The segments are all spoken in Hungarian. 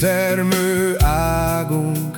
termő águnk,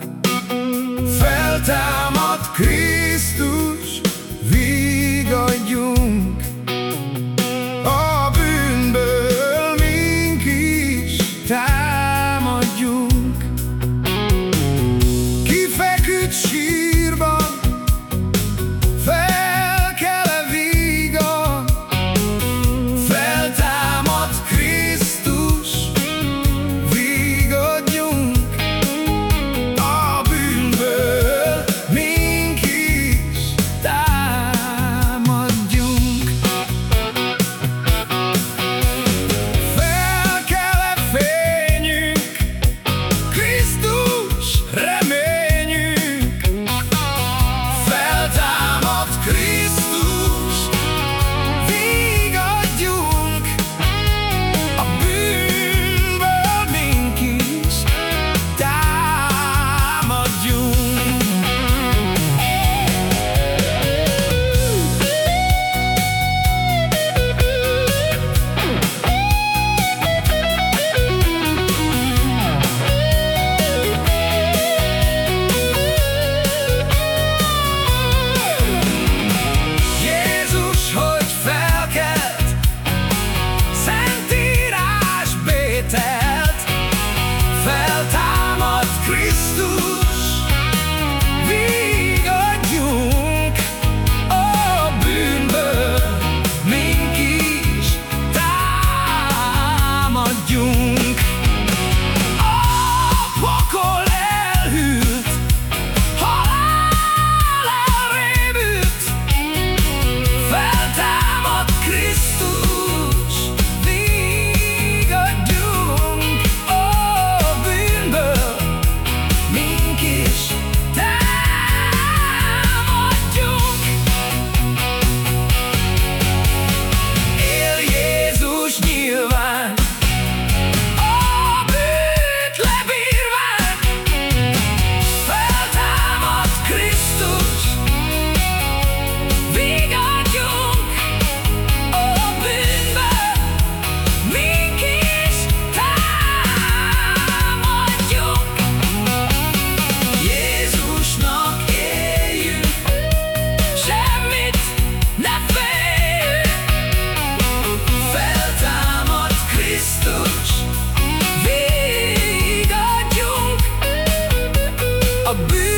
I'll be